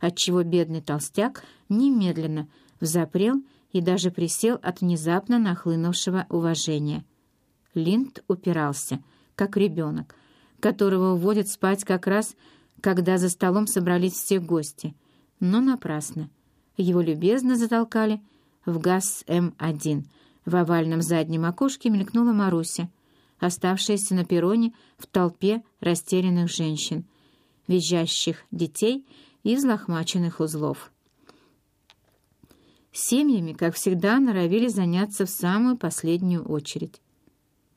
отчего бедный толстяк немедленно взапрел и даже присел от внезапно нахлынувшего уважения. Линд упирался, как ребенок, которого уводят спать как раз, когда за столом собрались все гости, но напрасно. Его любезно затолкали в газ М1. В овальном заднем окошке мелькнула Маруся, оставшаяся на перроне в толпе растерянных женщин, визжащих детей и взлохмаченных узлов. Семьями, как всегда, норовили заняться в самую последнюю очередь.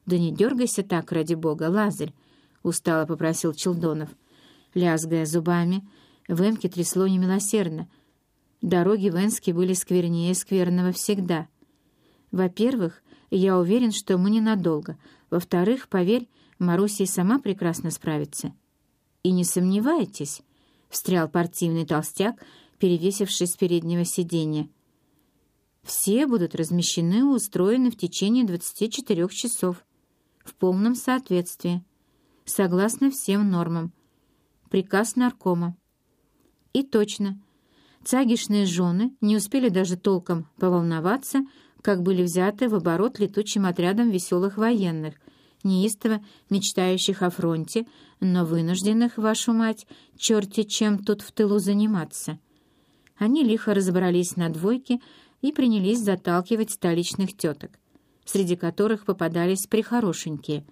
«Да не дергайся так, ради бога, Лазарь!» — устало попросил Челдонов. Лязгая зубами, в Эмке трясло немилосердно. Дороги в Энске были сквернее скверного всегда. Во-первых, я уверен, что мы ненадолго. Во-вторых, поверь, Маруся и сама прекрасно справится. И не сомневайтесь, — встрял партийный толстяк, перевесившись с переднего сиденья. Все будут размещены и устроены в течение 24 часов в полном соответствии, согласно всем нормам. Приказ наркома. И точно, цагишные жены не успели даже толком поволноваться, как были взяты в оборот летучим отрядом веселых военных, неистово мечтающих о фронте, но вынужденных, вашу мать, черти чем тут в тылу заниматься. Они лихо разобрались на двойке и принялись заталкивать столичных теток, среди которых попадались прихорошенькие,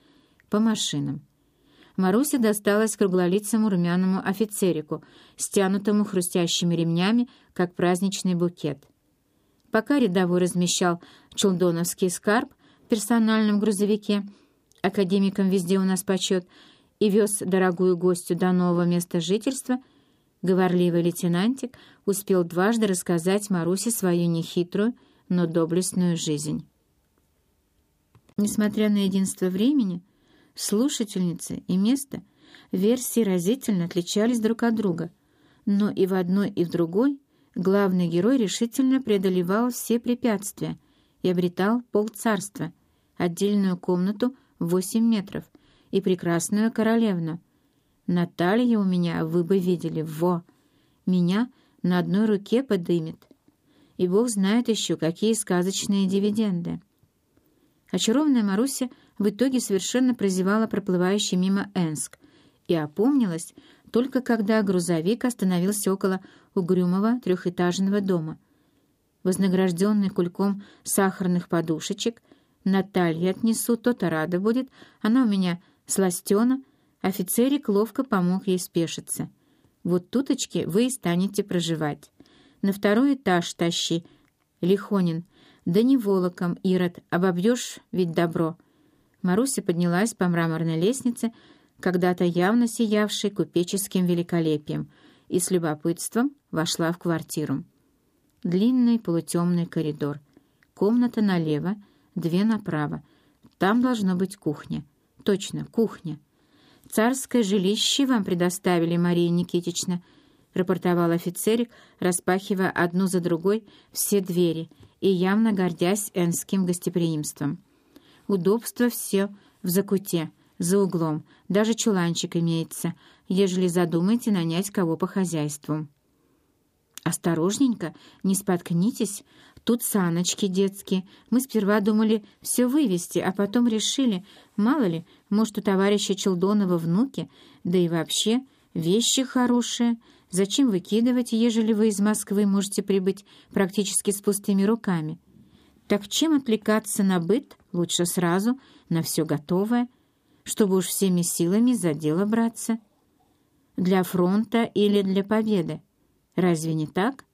по машинам. Маруся досталась круглолицому румяному офицерику, стянутому хрустящими ремнями, как праздничный букет. Пока рядовой размещал чулдоновский скарб в персональном грузовике, академикам везде у нас почет, и вез дорогую гостью до нового места жительства, говорливый лейтенантик успел дважды рассказать Марусе свою нехитрую, но доблестную жизнь. Несмотря на единство времени, слушательницы и место, версии разительно отличались друг от друга, но и в одной, и в другой главный герой решительно преодолевал все препятствия и обретал полцарства, отдельную комнату в 8 метров и прекрасную королевну. Наталья у меня, вы бы видели, во! Меня на одной руке подымет. И бог знает еще, какие сказочные дивиденды. Очарованная Маруся — в итоге совершенно прозевала проплывающий мимо Энск и опомнилась только когда грузовик остановился около угрюмого трехэтажного дома. Вознагражденный кульком сахарных подушечек, Наталья отнесу, то-то рада будет, она у меня сластена, офицерик ловко помог ей спешиться. Вот туточки вы и станете проживать. На второй этаж тащи, Лихонин, да не волоком, Ирод, обобьешь ведь добро — Маруся поднялась по мраморной лестнице, когда-то явно сиявшей купеческим великолепием, и с любопытством вошла в квартиру. Длинный полутемный коридор. Комната налево, две направо. Там должно быть кухня. Точно, кухня. «Царское жилище вам предоставили, Мария Никитична», — рапортовал офицерик, распахивая одну за другой все двери и явно гордясь энским гостеприимством. Удобство все в закуте, за углом, даже чуланчик имеется, ежели задумаете нанять кого по хозяйству. «Осторожненько, не споткнитесь. Тут саночки детские. Мы сперва думали все вывести, а потом решили, мало ли, может, у товарища Челдонова внуки, да и вообще вещи хорошие. Зачем выкидывать, ежели вы из Москвы можете прибыть практически с пустыми руками?» Так чем отвлекаться на быт? Лучше сразу, на все готовое, чтобы уж всеми силами за дело браться. Для фронта или для победы? Разве не так?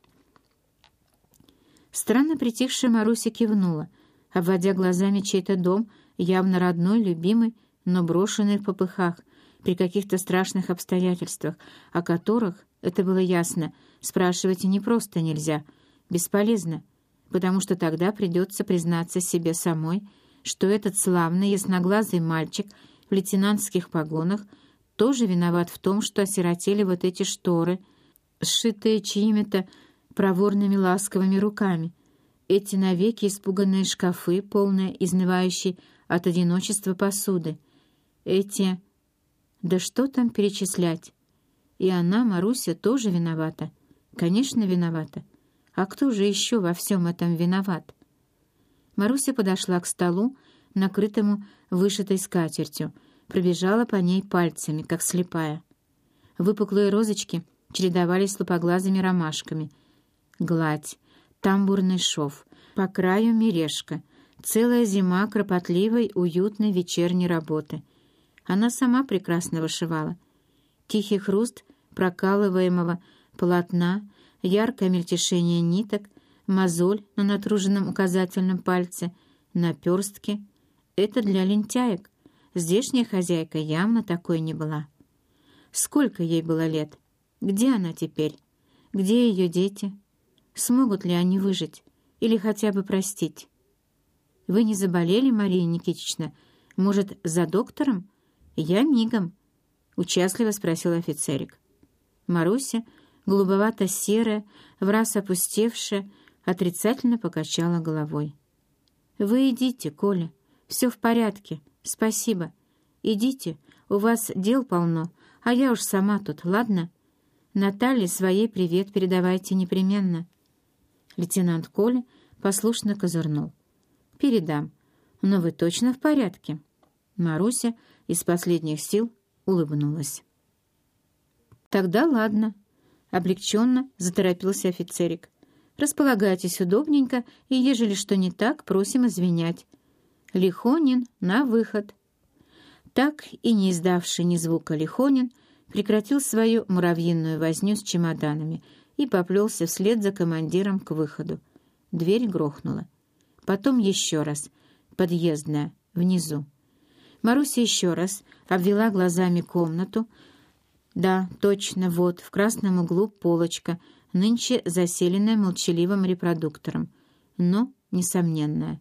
Странно притихшая Маруся кивнула, обводя глазами чей-то дом, явно родной, любимый, но брошенный в попыхах, при каких-то страшных обстоятельствах, о которых, это было ясно, спрашивать и не просто нельзя, бесполезно — потому что тогда придется признаться себе самой, что этот славный ясноглазый мальчик в лейтенантских погонах тоже виноват в том, что осиротели вот эти шторы, сшитые чьими-то проворными ласковыми руками, эти навеки испуганные шкафы, полные изнывающей от одиночества посуды, эти... Да что там перечислять? И она, Маруся, тоже виновата. Конечно, виновата. А кто же еще во всем этом виноват? Маруся подошла к столу, накрытому вышитой скатертью, пробежала по ней пальцами, как слепая. Выпуклые розочки чередовались с лупоглазыми ромашками. Гладь, тамбурный шов, по краю мережка, целая зима кропотливой, уютной вечерней работы. Она сама прекрасно вышивала. Тихий хруст прокалываемого полотна, яркое мельтешение ниток, мозоль на натруженном указательном пальце, наперстки — это для лентяек. Здешняя хозяйка явно такой не была. Сколько ей было лет? Где она теперь? Где ее дети? Смогут ли они выжить? Или хотя бы простить? Вы не заболели, Мария Никитична? Может, за доктором? Я мигом. Участливо спросил офицерик. Маруся, голубовато-серая, враз опустевшая, отрицательно покачала головой. «Вы идите, Коля. Все в порядке. Спасибо. Идите. У вас дел полно, а я уж сама тут, ладно? Наталье своей привет передавайте непременно». Лейтенант Коля послушно козырнул. «Передам. Но вы точно в порядке?» Маруся из последних сил улыбнулась. «Тогда ладно», — облегченно заторопился офицерик. «Располагайтесь удобненько, и, ежели что не так, просим извинять. Лихонин на выход». Так и не издавший ни звука Лихонин прекратил свою муравьиную возню с чемоданами и поплелся вслед за командиром к выходу. Дверь грохнула. Потом еще раз. Подъездная, внизу. Маруся еще раз обвела глазами комнату, да, точно, вот, в красном углу полочка, нынче заселенная молчаливым репродуктором, но несомненная.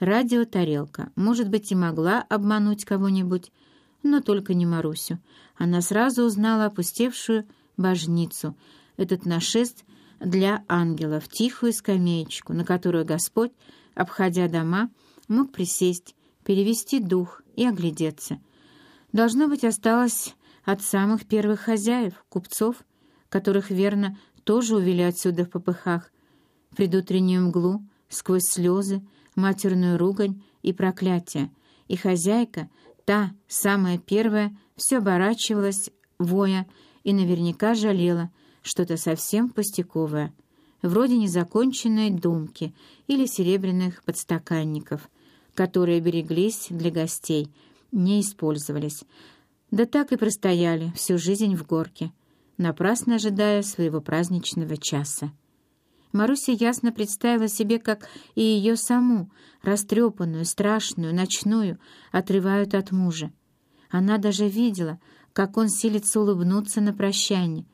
Радиотарелка, может быть, и могла обмануть кого-нибудь, но только не Марусю. Она сразу узнала опустевшую божницу, этот нашест для ангелов, тихую скамеечку, на которую Господь, обходя дома, мог присесть, перевести дух и оглядеться. Должно быть, осталось от самых первых хозяев, купцов, которых, верно, тоже увели отсюда в попыхах, предутреннюю мглу, сквозь слезы, матерную ругань и проклятие, и хозяйка, та, самая первая, все оборачивалась, воя, и наверняка жалела что-то совсем пустяковое, вроде незаконченной думки или серебряных подстаканников, которые береглись для гостей, не использовались, да так и простояли всю жизнь в горке, напрасно ожидая своего праздничного часа. Маруся ясно представила себе, как и ее саму, растрепанную, страшную, ночную, отрывают от мужа. Она даже видела, как он силится улыбнуться на прощание,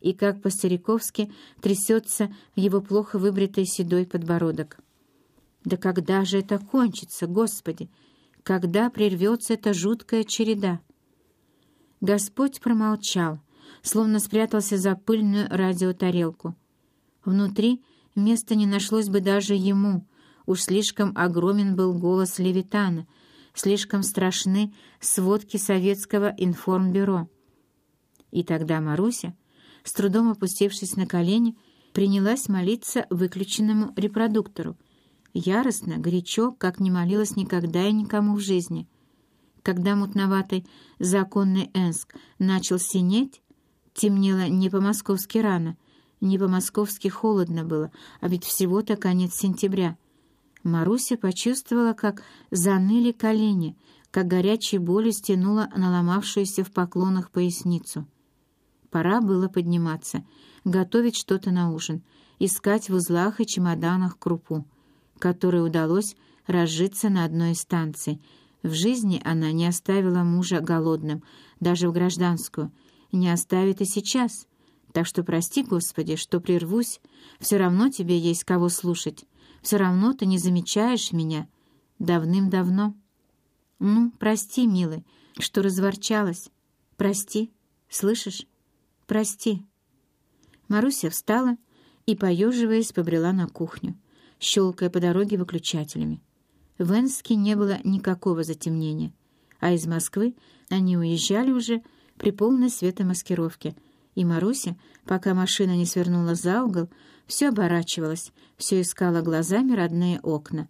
и как по-стариковски трясется его плохо выбритый седой подбородок. «Да когда же это кончится, Господи? Когда прервется эта жуткая череда?» Господь промолчал, словно спрятался за пыльную радиотарелку. Внутри места не нашлось бы даже ему, уж слишком огромен был голос Левитана, слишком страшны сводки советского информбюро. И тогда Маруся, с трудом опустившись на колени, принялась молиться выключенному репродуктору, яростно, горячо, как не молилась никогда и никому в жизни — когда мутноватый законный Энск начал синеть, темнело не по-московски рано, не по-московски холодно было, а ведь всего-то конец сентября. Маруся почувствовала, как заныли колени, как горячей болью стянула наломавшуюся в поклонах поясницу. Пора было подниматься, готовить что-то на ужин, искать в узлах и чемоданах крупу, которой удалось разжиться на одной из станций — в жизни она не оставила мужа голодным, даже в гражданскую, не оставит и сейчас. Так что прости, Господи, что прервусь, все равно тебе есть кого слушать, все равно ты не замечаешь меня. Давным-давно. Ну, прости, милый, что разворчалась. Прости, слышишь? Прости. Маруся встала и, поеживаясь, побрела на кухню, щелкая по дороге выключателями. В Энске не было никакого затемнения, а из Москвы они уезжали уже при полной светомаскировке И Маруся, пока машина не свернула за угол, все оборачивалась, все искала глазами родные окна,